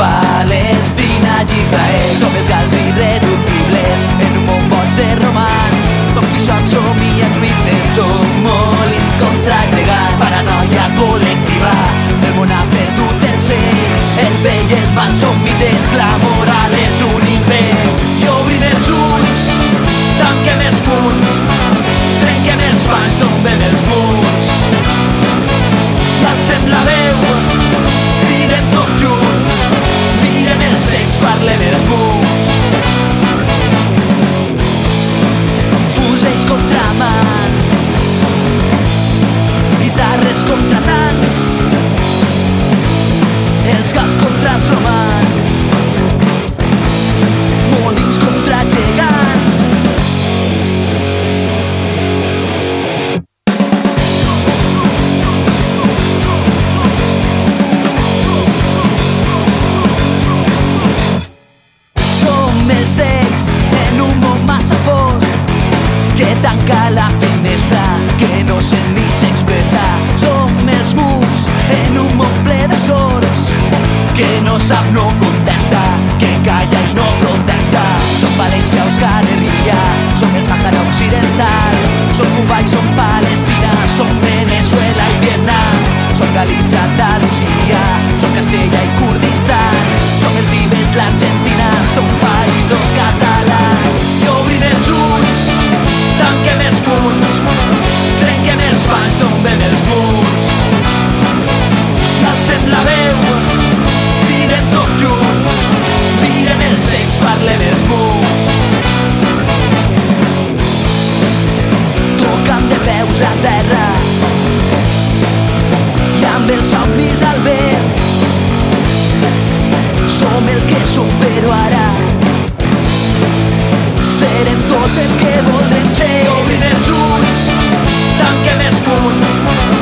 Palestina, Israel. Som esgals irreductibles. En un món boig de romans. Com Quixot som i enmites som molins contra gegant. Paranoia col·lectiva, el món ha perdut el seny El vell i el mal són mites, l'amor que no el que supero ara Serem tot el que voldrem ser. Obrim els ulls, tanquem els punts